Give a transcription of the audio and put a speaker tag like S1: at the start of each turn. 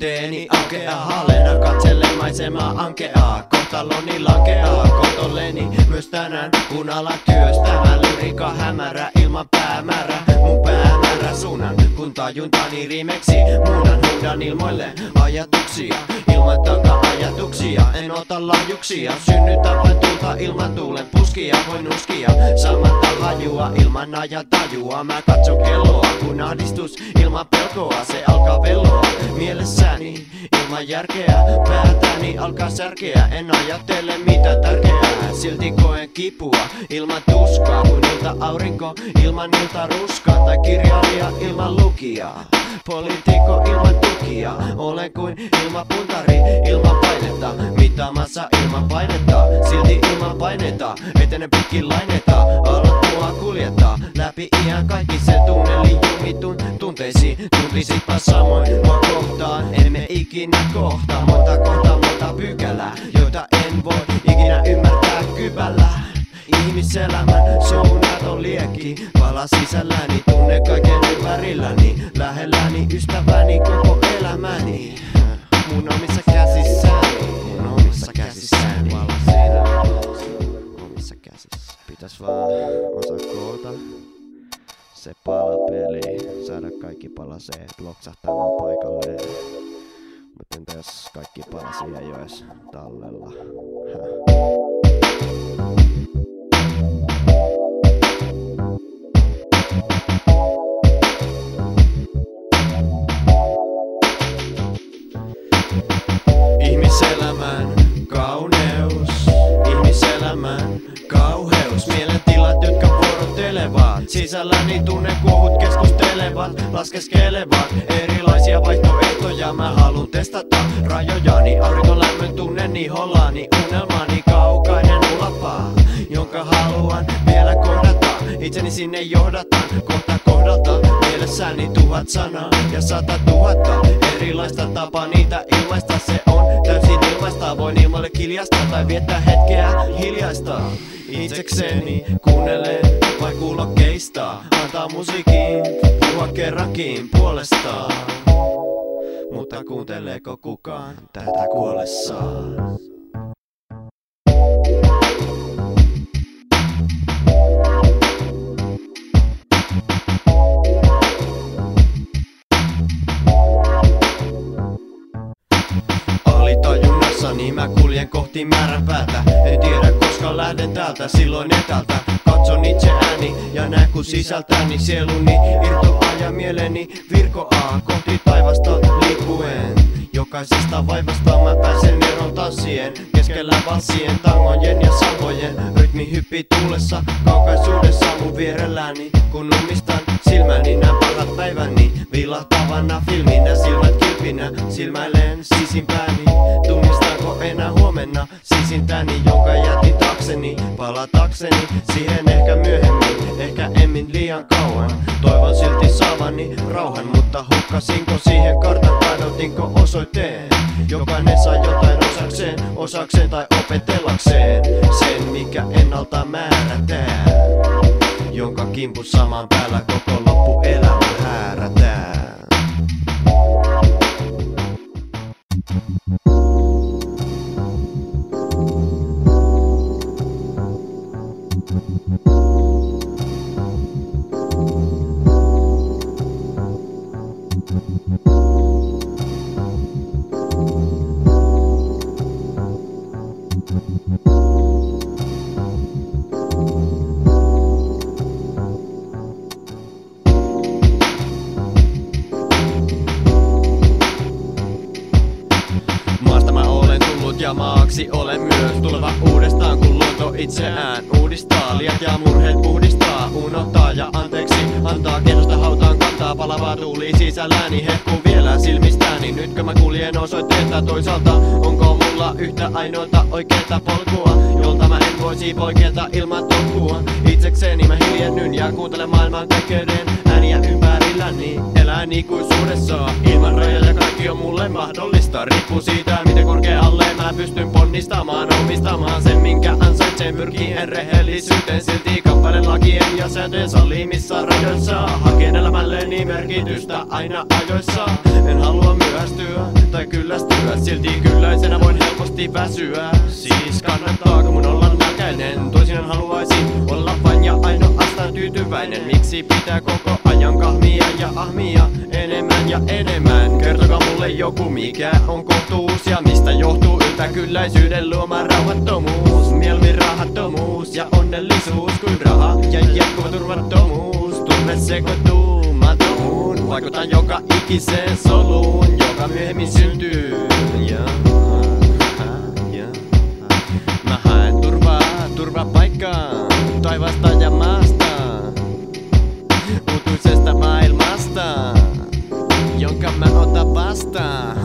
S1: Teeni aukeaa haalena katselle maisemaa ankeaa. Kohtaloni lankeaa kotolleni myös tänään. Kun alan työstämään lyrika hämärä ilman päämäärä. Mun päämäärä suunnan kun tajuntani riimeksi. Muunan huudan ilmoille ajatuksia. Ilman takaa ajatuksia En ota lahjuksia. Synnytä vain tulta ilman tuulen puskia Voin nuskia. Saamatta hajua ilman ajan tajua Mä katson kelloa kun ahdistus ilman pelkoa Se alkaa veloa mielessäni ilman järkeä Päätäni alkaa särkeä. En ajattele mitä tärkeää Silti koen kipua. Ilman tuskaa Kun ilta aurinko ilman ilta ruskaa Tai kirjailija ilman lukijaa Poliitikko ilman tukia Olen kuin ilman puntari ilman painetta. Mittaamassa ilman painetta Silti ilman painetta Etene pitkin lainetta Alat mua kuljettaa. Läpi iän kaikki sen tunneli jumitun tunteisiin. Tuntisitpa samoin mua kohtaan Emme ikinä kohtaa Monta kohtaa, monta pykälää Joita en voi ikinä ymmärtää kypällä. Ihmiselämän suunnaton liekki Pala sisälläni, tunne kaiken ympärilläni Lähelläni, ystäväni, koko elämäni Mun omissa käsissäni Mun omissa käsissäni Pala siinä omissa käsissä Pitäis vaan osaa koota se palapeli, saada kaikki palaseet loksahtamaan paikalleen. Mutta entä jos kaikki palasia ei ois tallella? Häh. Vuorottelevat. Sisälläni tunnekuohut keskustelevat, laskeskelevat erilaisia vaihtoehtoja. Mä haluun testata rajojani, aurinko lämmön tunnen ihollani, unelmani kaukainen ulapaa, jonka haluan vielä kohdata. Itseni sinne johdatan, kohta kohdalta. Mielessäni tuhat sanaa ja sata tuhatta Erilaista tapaa niitä ilmaista. Se on täysin ilmaista. Voin ilmalle kiljasta tai viettää hetkeä hiljaista. Itsekseni kuunnelen vain kuulokkeista. Antaa musiikin puhua kerrankin puolestaan Mutta kuunteleeko kukaan tätä kuollessaan? Alitajunnassani mä kuljen kohti määränpäätä En tiedä koska lähden täältä silloin etältä Katson itseäni ja näen kun sisältäni sieluni. Irtoaa ja mieleni virkoaa kohti taivasta liikkuen. Jokaisesta vaivasta mä pääsen eroon tanssien Keskellä valssien, tangojen ja savojen Rytmi hyppii tuulessa kaukaisuudessa mun vierelläni. Kun ummistan silmäni näen parhaat päiväni. Vilahtavana filminä silmät kilpinä Silmäilen sisimpääni. Tunnistanko enää huomenna sisintäni Jonka jätin takseni. Palatakseni Siihen ehkä myöhemmin, ehkä emmin liian kauan. Toivon silti saavani rauhan Mutta hukkasinko siihen kartan kadotinko osoitteen? Jokainen saa jotain osakseen, osakseen tai opetellakseen. Sen mikä ennalta määrätään. Jonka kimpun saman päällä koko loppuelämä häärätään maaksi olen myös. Tuleva uudestaan kun luonto itseään uudistaa. Liat ja murheet puhdistaa, unohtaa ja anteeksi. Antaa Kehosta hautaan kantaa palavaa tuuli sisälläni hehkuu vielä silmistäni Nytkö mä kuljen osoitteita toisaalta? Onko mulla yhtä ainoata oikeeta polkua Jolta mä en voisi poiketa ilman tolkua Itsekseni mä hiljennyn ja kuuntelen maailman kaikkeuden ääniä ympärilläni. Elän ikuisuudessa ilman rajoja kaikki on mulle mahdollista. Riippuu siitä miten korkealle mä pystyn ponnistamaan Omistamaan sen minkä ansaitsen. Pyrkien rehellisyyteen Silti kappalen lakien ja sääntöjen sallimissa rajoissa. Haken elämälleni merkitystä aina ajoissa. En halua myöhästyä tai kyllästyä. Silti kylläisenä voin helposti väsyä. Siis kannattaako mun olla näkäinen Toisinaan haluaisin olla vain ja ainoastaan tyytyväinen. Miksi pitää koko ajan kahmia ja ahmia? Enemmän ja enemmän. Kertokaa mulle joku mikä on kohtuus Ja mistä johtuu yltäkylläisyyden luoma rauhattomuus. Mieluummin rahattomuus ja onnellisuus Kuin raha ja jatkuva turvattomuus. Tunne sekoittuu Vaikutan joka ikiseen soluun, joka myöhemmin syntyy. Ja, ja, Mä haen turvaa, turvapaikkaa taivasta ja maasta. Uutuisesta maailmasta Jonka mä otan vastaan.